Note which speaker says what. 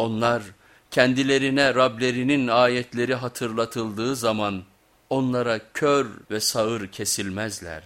Speaker 1: Onlar kendilerine Rablerinin ayetleri hatırlatıldığı zaman onlara kör ve sağır kesilmezler.